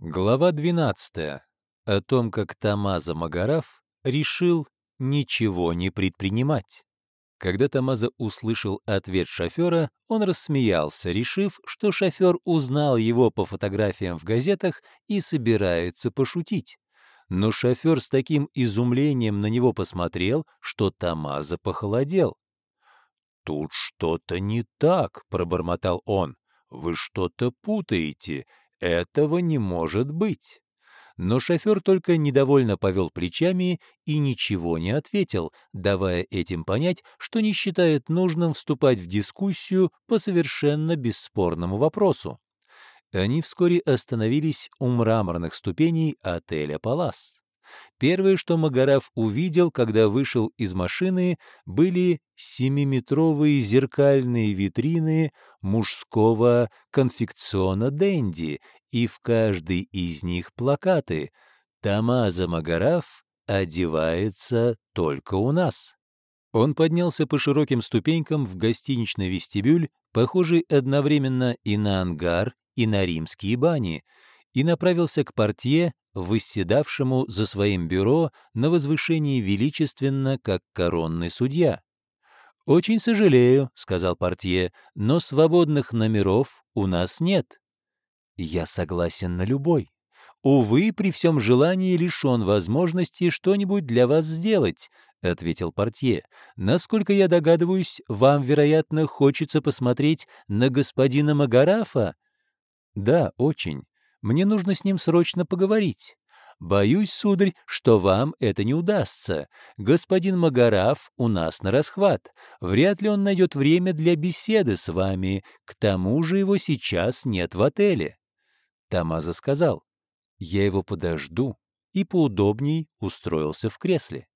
Глава 12. О том, как Тамаза Магараф решил ничего не предпринимать. Когда Тамаза услышал ответ шофера, он рассмеялся, решив, что шофер узнал его по фотографиям в газетах и собирается пошутить. Но шофер с таким изумлением на него посмотрел, что Тамаза похолодел. «Тут что-то не так», — пробормотал он. «Вы что-то путаете. Этого не может быть. Но шофер только недовольно повел плечами и ничего не ответил, давая этим понять, что не считает нужным вступать в дискуссию по совершенно бесспорному вопросу. Они вскоре остановились у мраморных ступеней отеля «Палас». Первое, что Магараф увидел, когда вышел из машины, были семиметровые зеркальные витрины мужского конфекциона «Дэнди», и в каждой из них плакаты «Тамаза Магараф одевается только у нас». Он поднялся по широким ступенькам в гостиничный вестибюль, похожий одновременно и на ангар, и на римские бани, и направился к портье, восседавшему за своим бюро на возвышении величественно, как коронный судья. «Очень сожалею», — сказал портье, — «но свободных номеров у нас нет». «Я согласен на любой. Увы, при всем желании лишен возможности что-нибудь для вас сделать», — ответил портье. «Насколько я догадываюсь, вам, вероятно, хочется посмотреть на господина Магарафа?» «Да, очень. Мне нужно с ним срочно поговорить. Боюсь, сударь, что вам это не удастся. Господин Магараф у нас на расхват. Вряд ли он найдет время для беседы с вами. К тому же его сейчас нет в отеле. Тамаза сказал, «Я его подожду», и поудобней устроился в кресле.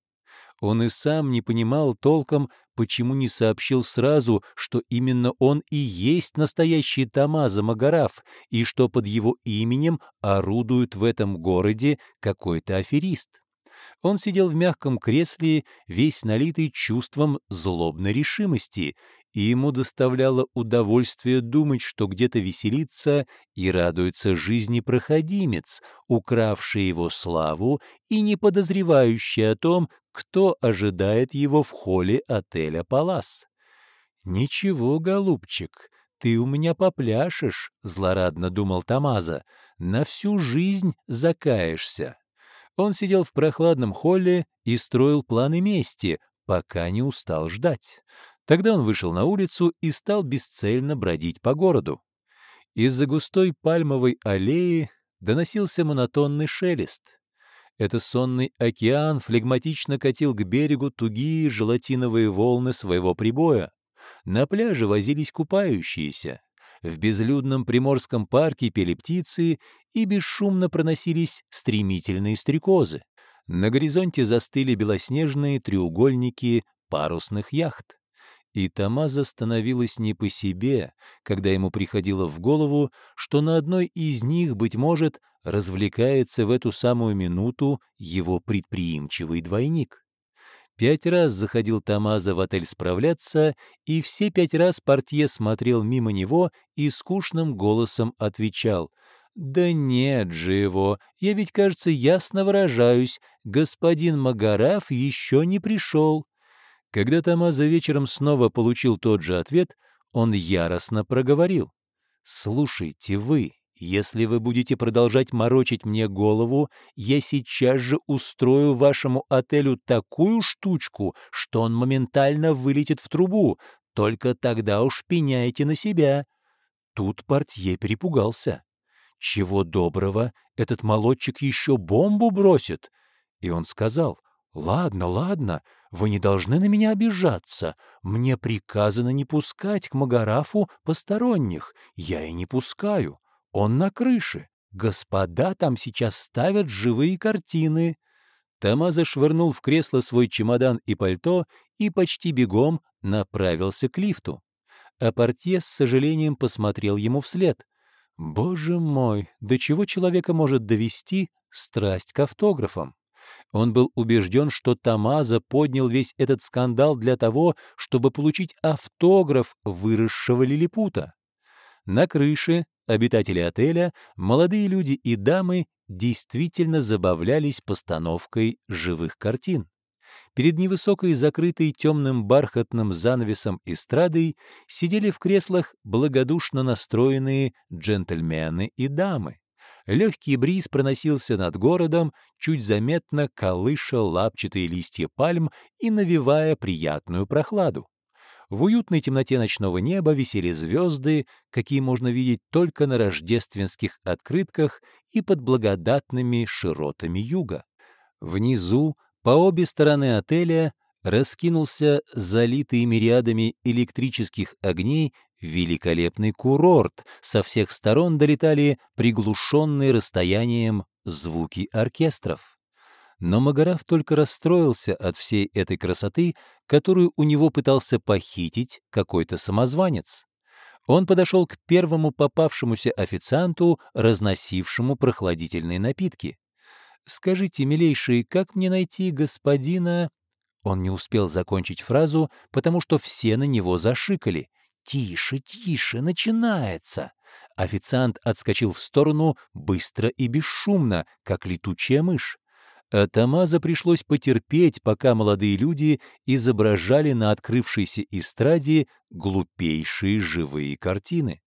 Он и сам не понимал толком, почему не сообщил сразу, что именно он и есть настоящий Тамаза Магараф, и что под его именем орудует в этом городе какой-то аферист. Он сидел в мягком кресле, весь налитый чувством злобной решимости, и ему доставляло удовольствие думать, что где-то веселится и радуется жизни проходимец, укравший его славу и не подозревающий о том, кто ожидает его в холле отеля «Палас». «Ничего, голубчик, ты у меня попляшешь», — злорадно думал Тамаза, — «на всю жизнь закаешься». Он сидел в прохладном холле и строил планы мести, пока не устал ждать. Тогда он вышел на улицу и стал бесцельно бродить по городу. Из-за густой пальмовой аллеи доносился монотонный шелест. Это сонный океан флегматично катил к берегу тугие желатиновые волны своего прибоя. На пляже возились купающиеся. В безлюдном приморском парке пели птицы и бесшумно проносились стремительные стрекозы. На горизонте застыли белоснежные треугольники парусных яхт. И Тамаза становилась не по себе, когда ему приходило в голову, что на одной из них, быть может, развлекается в эту самую минуту его предприимчивый двойник. Пять раз заходил Тамаза в отель справляться, и все пять раз портье смотрел мимо него и скучным голосом отвечал «Да нет же его, я ведь, кажется, ясно выражаюсь, господин Магараф еще не пришел». Когда Тамаза вечером снова получил тот же ответ, он яростно проговорил. «Слушайте вы, если вы будете продолжать морочить мне голову, я сейчас же устрою вашему отелю такую штучку, что он моментально вылетит в трубу. Только тогда уж пеняйте на себя». Тут портье перепугался. Чего доброго, этот молодчик еще бомбу бросит. И он сказал, «Ладно, ладно, вы не должны на меня обижаться. Мне приказано не пускать к Магарафу посторонних. Я и не пускаю. Он на крыше. Господа там сейчас ставят живые картины». Тамаза швырнул в кресло свой чемодан и пальто и почти бегом направился к лифту. А портье с сожалением посмотрел ему вслед. «Боже мой, до чего человека может довести страсть к автографам?» Он был убежден, что Тамаза поднял весь этот скандал для того, чтобы получить автограф выросшего лилипута. На крыше, обитатели отеля, молодые люди и дамы действительно забавлялись постановкой живых картин. Перед невысокой, закрытой темным бархатным занавесом эстрадой сидели в креслах благодушно настроенные джентльмены и дамы. Легкий бриз проносился над городом, чуть заметно колыша лапчатые листья пальм и навевая приятную прохладу. В уютной темноте ночного неба висели звезды, какие можно видеть только на рождественских открытках и под благодатными широтами юга. Внизу, по обе стороны отеля, раскинулся залитый мириадами электрических огней великолепный курорт, со всех сторон долетали приглушенные расстоянием звуки оркестров. Но Магараф только расстроился от всей этой красоты, которую у него пытался похитить какой-то самозванец. Он подошел к первому попавшемуся официанту, разносившему прохладительные напитки. «Скажите, милейший, как мне найти господина...» Он не успел закончить фразу, потому что все на него зашикали. «Тише, тише, начинается!» Официант отскочил в сторону быстро и бесшумно, как летучая мышь. А Тамаза пришлось потерпеть, пока молодые люди изображали на открывшейся эстраде глупейшие живые картины.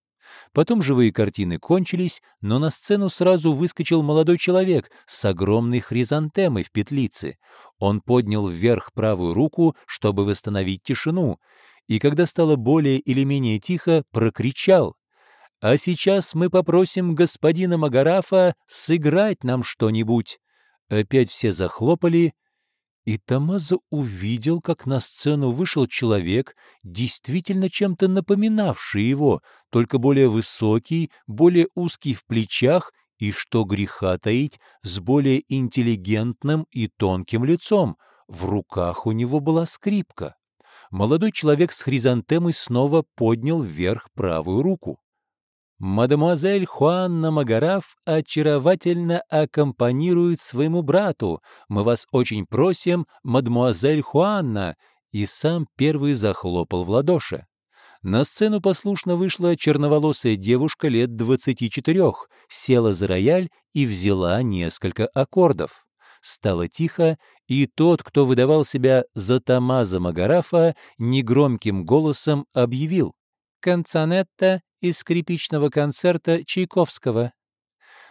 Потом живые картины кончились, но на сцену сразу выскочил молодой человек с огромной хризантемой в петлице. Он поднял вверх правую руку, чтобы восстановить тишину, и когда стало более или менее тихо, прокричал «А сейчас мы попросим господина Магарафа сыграть нам что-нибудь». Опять все захлопали, и Тамаза увидел, как на сцену вышел человек, действительно чем-то напоминавший его, только более высокий, более узкий в плечах и, что греха таить, с более интеллигентным и тонким лицом. В руках у него была скрипка. Молодой человек с хризантемой снова поднял вверх правую руку. Мадемуазель Хуанна Магараф очаровательно аккомпанирует своему брату. Мы вас очень просим, мадемуазель Хуанна!» И сам первый захлопал в ладоши. На сцену послушно вышла черноволосая девушка лет двадцати четырех, села за рояль и взяла несколько аккордов. Стало тихо, и тот, кто выдавал себя за Тамаза Магарафа, негромким голосом объявил «Канцонетта из скрипичного концерта Чайковского.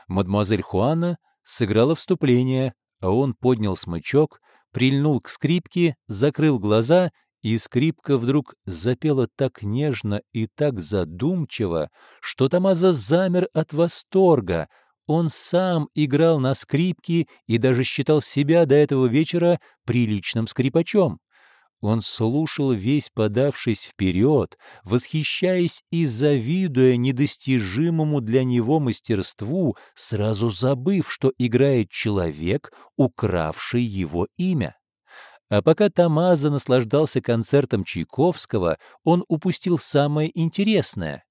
Мадемуазель Хуана сыграла вступление, а он поднял смычок, прильнул к скрипке, закрыл глаза, и скрипка вдруг запела так нежно и так задумчиво, что Тамаза замер от восторга. Он сам играл на скрипке и даже считал себя до этого вечера приличным скрипачом. Он слушал весь подавшись вперед, восхищаясь и завидуя недостижимому для него мастерству, сразу забыв, что играет человек, укравший его имя. А пока Тамаза наслаждался концертом Чайковского, он упустил самое интересное.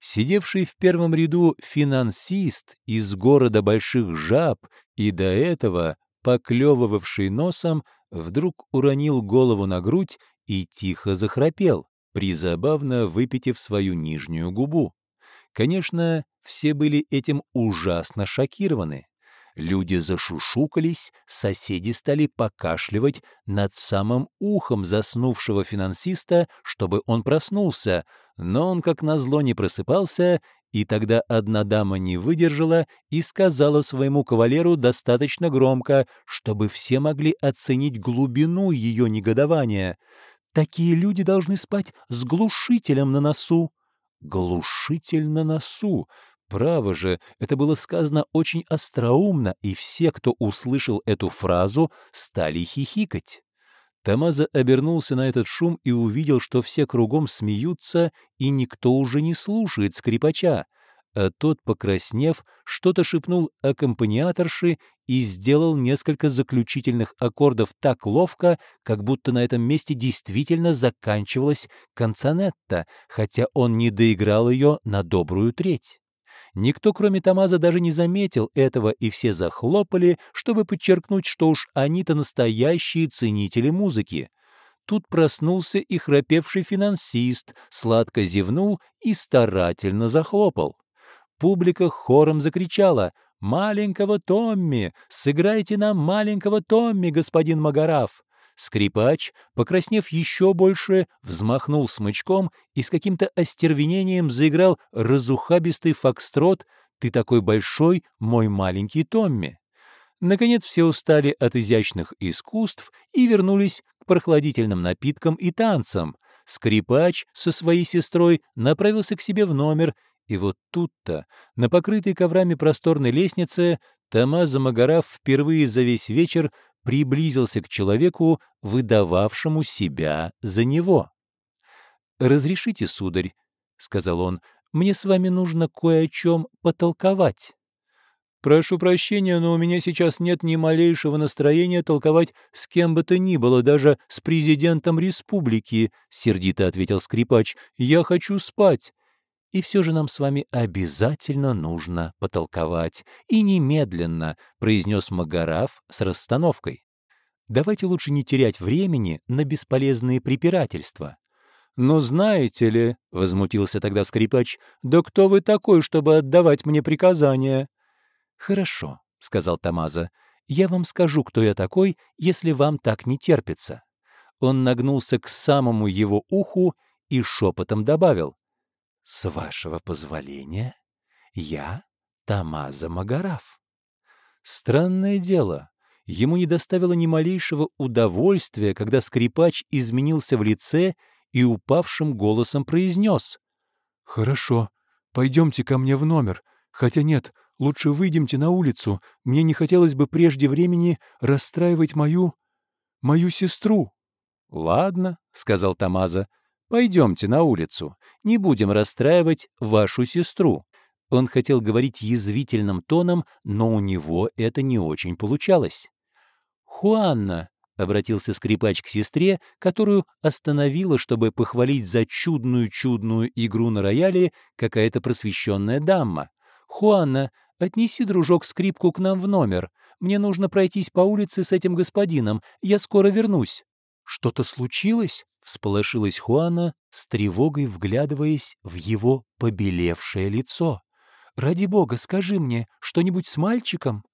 Сидевший в первом ряду финансист из города Больших Жаб и до этого поклевывавший носом, вдруг уронил голову на грудь и тихо захрапел, призабавно выпитив свою нижнюю губу. Конечно, все были этим ужасно шокированы. Люди зашушукались, соседи стали покашливать над самым ухом заснувшего финансиста, чтобы он проснулся, но он, как назло, не просыпался и тогда одна дама не выдержала и сказала своему кавалеру достаточно громко, чтобы все могли оценить глубину ее негодования. «Такие люди должны спать с глушителем на носу». «Глушитель на носу!» Право же, это было сказано очень остроумно, и все, кто услышал эту фразу, стали хихикать. Тамаза обернулся на этот шум и увидел, что все кругом смеются, и никто уже не слушает скрипача. А тот, покраснев, что-то шепнул аккомпаниаторши и сделал несколько заключительных аккордов так ловко, как будто на этом месте действительно заканчивалась канцонетта, хотя он не доиграл ее на добрую треть. Никто, кроме Тамаза, даже не заметил этого, и все захлопали, чтобы подчеркнуть, что уж они-то настоящие ценители музыки. Тут проснулся и храпевший финансист, сладко зевнул и старательно захлопал. Публика хором закричала «Маленького Томми! Сыграйте нам маленького Томми, господин Магараф!» Скрипач, покраснев еще больше, взмахнул смычком и с каким-то остервенением заиграл разухабистый фокстрот «Ты такой большой, мой маленький Томми». Наконец все устали от изящных искусств и вернулись к прохладительным напиткам и танцам. Скрипач со своей сестрой направился к себе в номер, и вот тут-то, на покрытой коврами просторной лестнице, Тамаза Магараф впервые за весь вечер приблизился к человеку, выдававшему себя за него. «Разрешите, сударь», — сказал он, — «мне с вами нужно кое о чем потолковать». «Прошу прощения, но у меня сейчас нет ни малейшего настроения толковать с кем бы то ни было, даже с президентом республики», — сердито ответил скрипач. «Я хочу спать». И все же нам с вами обязательно нужно потолковать. И немедленно, — произнес Магараф с расстановкой. Давайте лучше не терять времени на бесполезные препирательства. «Но знаете ли, — возмутился тогда скрипач, — да кто вы такой, чтобы отдавать мне приказания?» «Хорошо», — сказал Тамаза, — «я вам скажу, кто я такой, если вам так не терпится». Он нагнулся к самому его уху и шепотом добавил. «С вашего позволения, я Тамаза Магараф». Странное дело, ему не доставило ни малейшего удовольствия, когда скрипач изменился в лице и упавшим голосом произнес. «Хорошо, пойдемте ко мне в номер. Хотя нет, лучше выйдемте на улицу. Мне не хотелось бы прежде времени расстраивать мою... мою сестру». «Ладно», — сказал Тамаза, Пойдемте на улицу, не будем расстраивать вашу сестру». Он хотел говорить язвительным тоном, но у него это не очень получалось. «Хуанна», — обратился скрипач к сестре, которую остановила, чтобы похвалить за чудную-чудную игру на рояле какая-то просвещенная дама. «Хуанна, отнеси, дружок, скрипку к нам в номер. Мне нужно пройтись по улице с этим господином. Я скоро вернусь». «Что-то случилось?» — всполошилась Хуана, с тревогой вглядываясь в его побелевшее лицо. «Ради бога, скажи мне, что-нибудь с мальчиком?»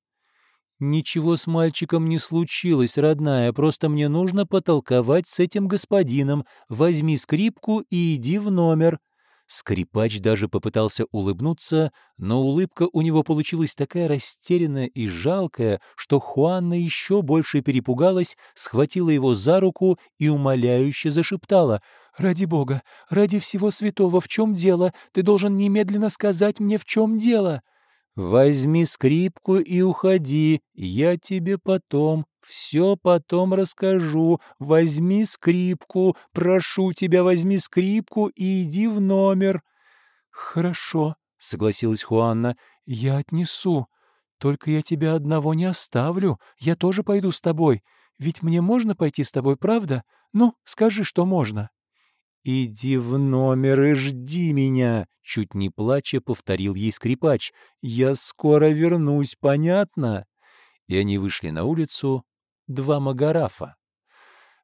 «Ничего с мальчиком не случилось, родная, просто мне нужно потолковать с этим господином. Возьми скрипку и иди в номер», Скрипач даже попытался улыбнуться, но улыбка у него получилась такая растерянная и жалкая, что Хуанна еще больше перепугалась, схватила его за руку и умоляюще зашептала. «Ради Бога, ради всего святого, в чем дело? Ты должен немедленно сказать мне, в чем дело!» «Возьми скрипку и уходи, я тебе потом, все потом расскажу. Возьми скрипку, прошу тебя, возьми скрипку и иди в номер». «Хорошо», — согласилась Хуанна, — «я отнесу. Только я тебя одного не оставлю, я тоже пойду с тобой. Ведь мне можно пойти с тобой, правда? Ну, скажи, что можно». «Иди в номер и жди меня!» — чуть не плача повторил ей скрипач. «Я скоро вернусь, понятно?» И они вышли на улицу, два магарафа.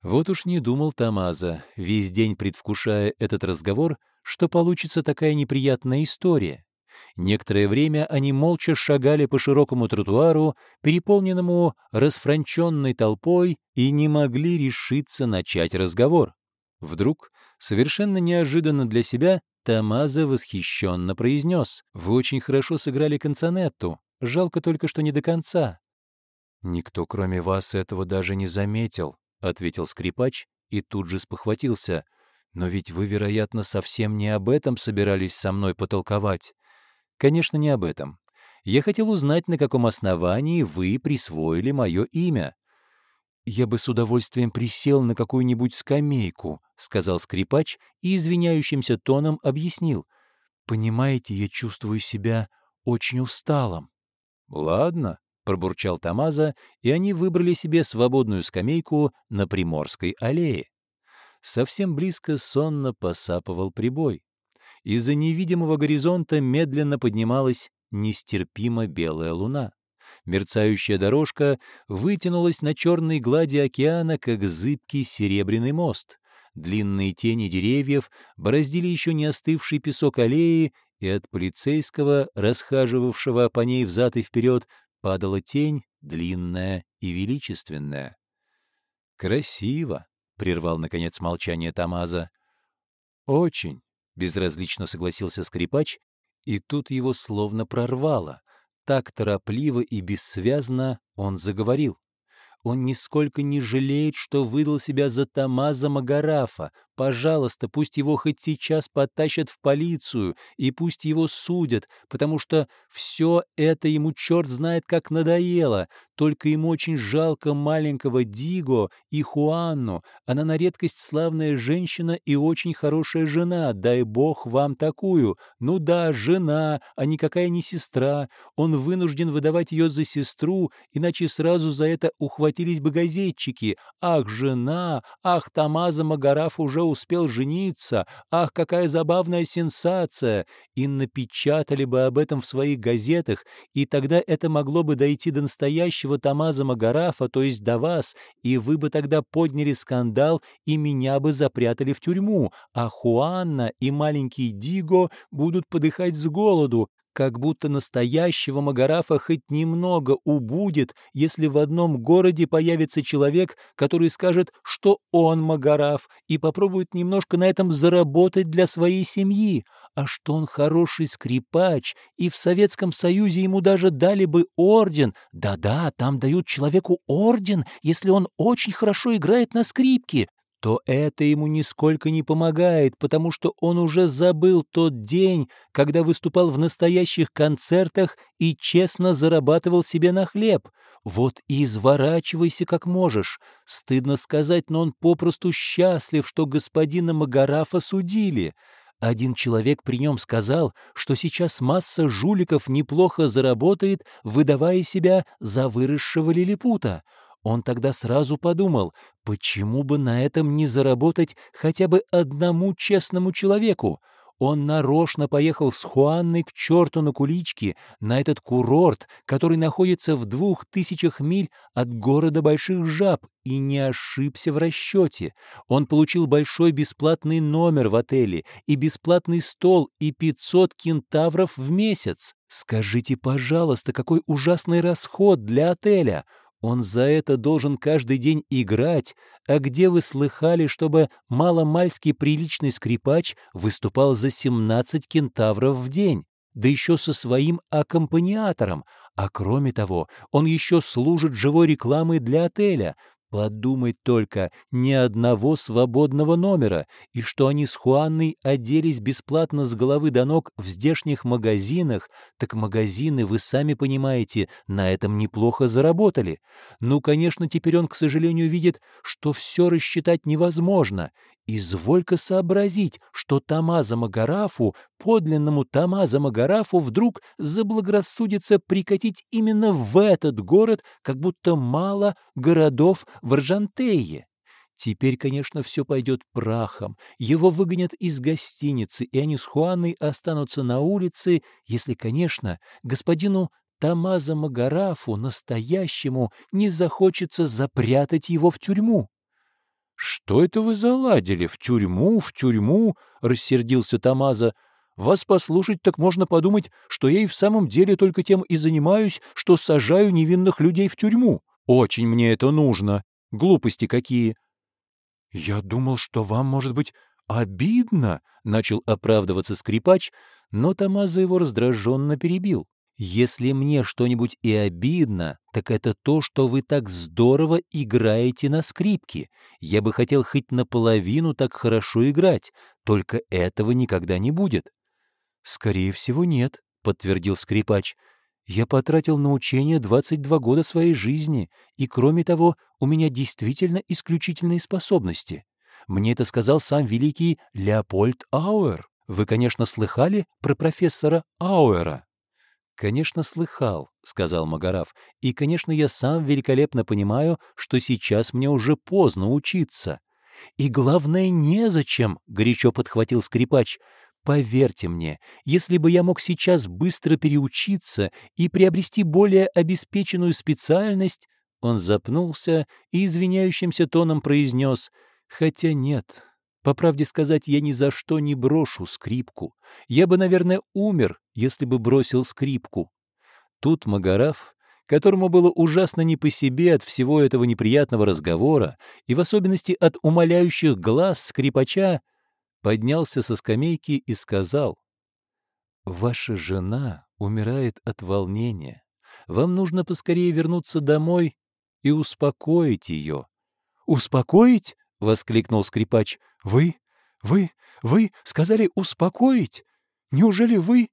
Вот уж не думал Тамаза, весь день предвкушая этот разговор, что получится такая неприятная история. Некоторое время они молча шагали по широкому тротуару, переполненному расфранченной толпой, и не могли решиться начать разговор. Вдруг Совершенно неожиданно для себя Тамаза восхищенно произнес. «Вы очень хорошо сыграли канцонетту. Жалко только, что не до конца». «Никто, кроме вас, этого даже не заметил», — ответил скрипач и тут же спохватился. «Но ведь вы, вероятно, совсем не об этом собирались со мной потолковать». «Конечно, не об этом. Я хотел узнать, на каком основании вы присвоили мое имя». «Я бы с удовольствием присел на какую-нибудь скамейку», — сказал скрипач и извиняющимся тоном объяснил. «Понимаете, я чувствую себя очень усталым». «Ладно», — пробурчал Тамаза, и они выбрали себе свободную скамейку на Приморской аллее. Совсем близко сонно посапывал прибой. Из-за невидимого горизонта медленно поднималась нестерпимо белая луна. Мерцающая дорожка вытянулась на черной глади океана, как зыбкий серебряный мост. Длинные тени деревьев бороздили еще не остывший песок аллеи, и от полицейского, расхаживавшего по ней взад и вперед, падала тень, длинная и величественная. «Красиво», — прервал, наконец, молчание Тамаза. «Очень», — безразлично согласился скрипач, и тут его словно прорвало. Так торопливо и бессвязно он заговорил. Он нисколько не жалеет, что выдал себя за Тамаза Магарафа. Пожалуйста, пусть его хоть сейчас потащат в полицию, и пусть его судят, потому что все это ему черт знает как надоело. Только ему очень жалко маленького Диго и Хуанну. Она на редкость славная женщина и очень хорошая жена. Дай бог вам такую. Ну да, жена, а никакая не сестра. Он вынужден выдавать ее за сестру, иначе сразу за это ухватились бы газетчики. Ах, жена! Ах, Тамаза Магараф уже успел жениться. Ах, какая забавная сенсация! И напечатали бы об этом в своих газетах, и тогда это могло бы дойти до настоящего будущего Тамаза Магарафа, то есть до вас, и вы бы тогда подняли скандал, и меня бы запрятали в тюрьму, а Хуанна и маленький Диго будут подыхать с голоду, как будто настоящего Магарафа хоть немного убудет, если в одном городе появится человек, который скажет, что он Магараф, и попробует немножко на этом заработать для своей семьи а что он хороший скрипач, и в Советском Союзе ему даже дали бы орден. Да-да, там дают человеку орден, если он очень хорошо играет на скрипке, то это ему нисколько не помогает, потому что он уже забыл тот день, когда выступал в настоящих концертах и честно зарабатывал себе на хлеб. Вот и изворачивайся как можешь. Стыдно сказать, но он попросту счастлив, что господина Магарафа судили. Один человек при нем сказал, что сейчас масса жуликов неплохо заработает, выдавая себя за выросшего лилипута. Он тогда сразу подумал, почему бы на этом не заработать хотя бы одному честному человеку? Он нарочно поехал с Хуанной к черту на куличке, на этот курорт, который находится в двух тысячах миль от города Больших Жаб, и не ошибся в расчете. Он получил большой бесплатный номер в отеле, и бесплатный стол, и 500 кентавров в месяц. Скажите, пожалуйста, какой ужасный расход для отеля! Он за это должен каждый день играть, а где вы слыхали, чтобы маломальский приличный скрипач выступал за 17 кентавров в день, да еще со своим аккомпаниатором, а кроме того, он еще служит живой рекламой для отеля, Подумать только, ни одного свободного номера, и что они с Хуанной оделись бесплатно с головы до ног в здешних магазинах, так магазины, вы сами понимаете, на этом неплохо заработали. Ну, конечно, теперь он, к сожалению, видит, что все рассчитать невозможно, Изволь-ка сообразить, что Тамаза Магарафу, подлинному Тамаза Магарафу, вдруг заблагорассудится прикатить именно в этот город, как будто мало городов в Аржантее. Теперь, конечно, все пойдет прахом. Его выгонят из гостиницы, и они с Хуаной останутся на улице, если, конечно, господину Тамаза Магарафу, настоящему, не захочется запрятать его в тюрьму. «Что это вы заладили? В тюрьму, в тюрьму?» — рассердился Тамаза. «Вас послушать, так можно подумать, что я и в самом деле только тем и занимаюсь, что сажаю невинных людей в тюрьму. Очень мне это нужно. Глупости какие!» «Я думал, что вам, может быть, обидно?» — начал оправдываться скрипач, но Тамаза его раздраженно перебил. Если мне что-нибудь и обидно, так это то, что вы так здорово играете на скрипке. Я бы хотел хоть наполовину так хорошо играть, только этого никогда не будет». «Скорее всего, нет», — подтвердил скрипач. «Я потратил на учение 22 года своей жизни, и, кроме того, у меня действительно исключительные способности. Мне это сказал сам великий Леопольд Ауэр. Вы, конечно, слыхали про профессора Ауэра?» «Конечно, слыхал», — сказал Магараф, «и, конечно, я сам великолепно понимаю, что сейчас мне уже поздно учиться». «И главное, незачем», — горячо подхватил скрипач. «Поверьте мне, если бы я мог сейчас быстро переучиться и приобрести более обеспеченную специальность...» Он запнулся и извиняющимся тоном произнес «Хотя нет, По правде сказать, я ни за что не брошу скрипку. Я бы, наверное, умер, если бы бросил скрипку. Тут Магараф, которому было ужасно не по себе от всего этого неприятного разговора и в особенности от умоляющих глаз скрипача, поднялся со скамейки и сказал, «Ваша жена умирает от волнения. Вам нужно поскорее вернуться домой и успокоить ее». «Успокоить?» — воскликнул скрипач. «Вы, вы, вы сказали успокоить? Неужели вы?»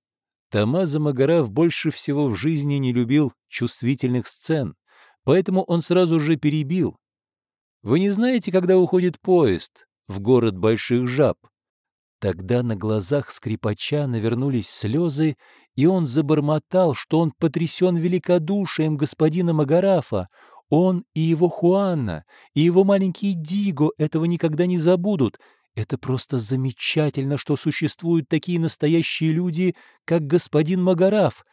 Тамаза Магараф больше всего в жизни не любил чувствительных сцен, поэтому он сразу же перебил. «Вы не знаете, когда уходит поезд в город Больших Жаб?» Тогда на глазах скрипача навернулись слезы, и он забормотал, что он потрясен великодушием господина Магарафа. Он и его Хуанна, и его маленький Диго этого никогда не забудут. Это просто замечательно, что существуют такие настоящие люди, как господин Магараф.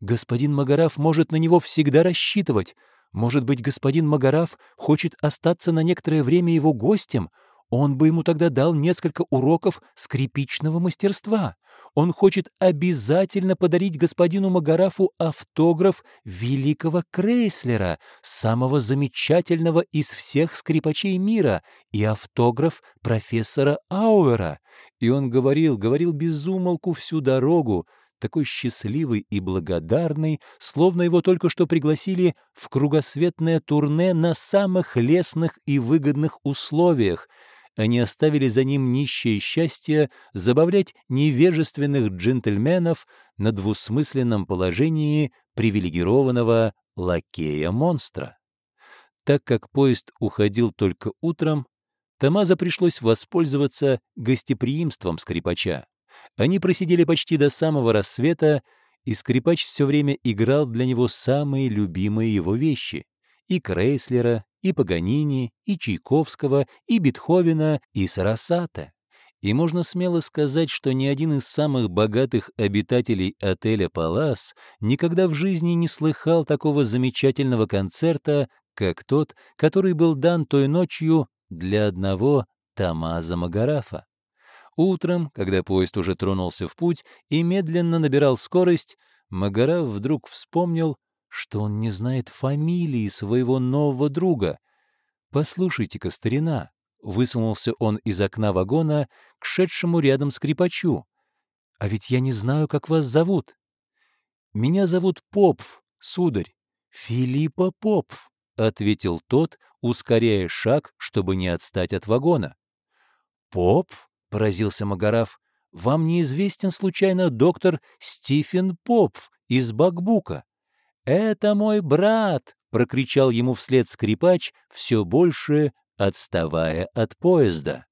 Господин Магараф может на него всегда рассчитывать. Может быть, господин Магараф хочет остаться на некоторое время его гостем — он бы ему тогда дал несколько уроков скрипичного мастерства. Он хочет обязательно подарить господину Магарафу автограф великого Крейслера, самого замечательного из всех скрипачей мира, и автограф профессора Ауэра. И он говорил, говорил без умолку всю дорогу, такой счастливый и благодарный, словно его только что пригласили в кругосветное турне на самых лестных и выгодных условиях — они оставили за ним нищее счастье забавлять невежественных джентльменов на двусмысленном положении привилегированного лакея-монстра. Так как поезд уходил только утром, Тамаза пришлось воспользоваться гостеприимством скрипача. Они просидели почти до самого рассвета, и скрипач все время играл для него самые любимые его вещи — и Крейслера, и Паганини, и Чайковского, и Бетховена, и Сарасата. И можно смело сказать, что ни один из самых богатых обитателей отеля «Палас» никогда в жизни не слыхал такого замечательного концерта, как тот, который был дан той ночью для одного Тамаза Магарафа. Утром, когда поезд уже тронулся в путь и медленно набирал скорость, Магараф вдруг вспомнил, что он не знает фамилии своего нового друга. «Послушайте-ка, старина!» — высунулся он из окна вагона к шедшему рядом скрипачу. «А ведь я не знаю, как вас зовут». «Меня зовут Попф, сударь». «Филиппа Попф», — ответил тот, ускоряя шаг, чтобы не отстать от вагона. «Попф?» — поразился Магараф. «Вам неизвестен случайно доктор Стивен Попф из Бакбука?» «Это мой брат!» — прокричал ему вслед скрипач, все больше отставая от поезда.